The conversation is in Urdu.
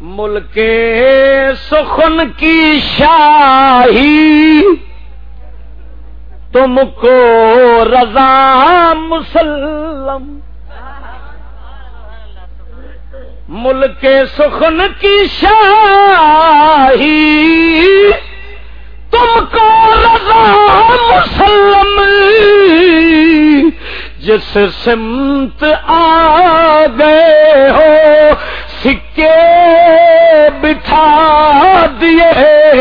ملک سخن کی شاہی، تم کو رضا مسلم۔ ملک سخن کی شاہی، تم کو رضا مسلم۔ جس سمت آ گئے ہو، سکے فرما دیے